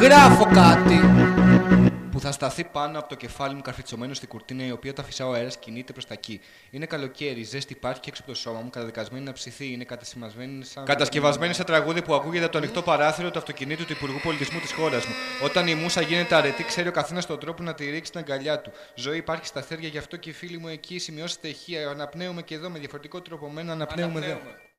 Γράφω κάτι που θα σταθεί πάνω από το κεφάλι μου καρφιτσωμένο στην κουρτίνα η οποία τα φυσά ο αέρας κινείται προς τα εκεί. Είναι καλοκαίρι, ζέστη υπάρχει και έξω από το σώμα μου, καταδικασμένη να ψηθεί. Είναι κατασκευασμένη σαν. Κατασκευασμένη σαν τραγούδι που ακούγεται από το ανοιχτό παράθυρο του αυτοκινήτου του Υπουργού Πολιτισμού της χώρας μου. Όταν η μουσα γίνεται αρετή, ξέρει ο καθένας τον τρόπο να τη ρίξει την αγκαλιά του. Ζωή υπάρχει στα θέρια, γι' αυτό και οι φίλοι μου εκεί σημειώστε ηχεία. Αναπνέουμε και εδώ με διαφορετικό τρόπο. Μένα αναπνέουμε εδώ.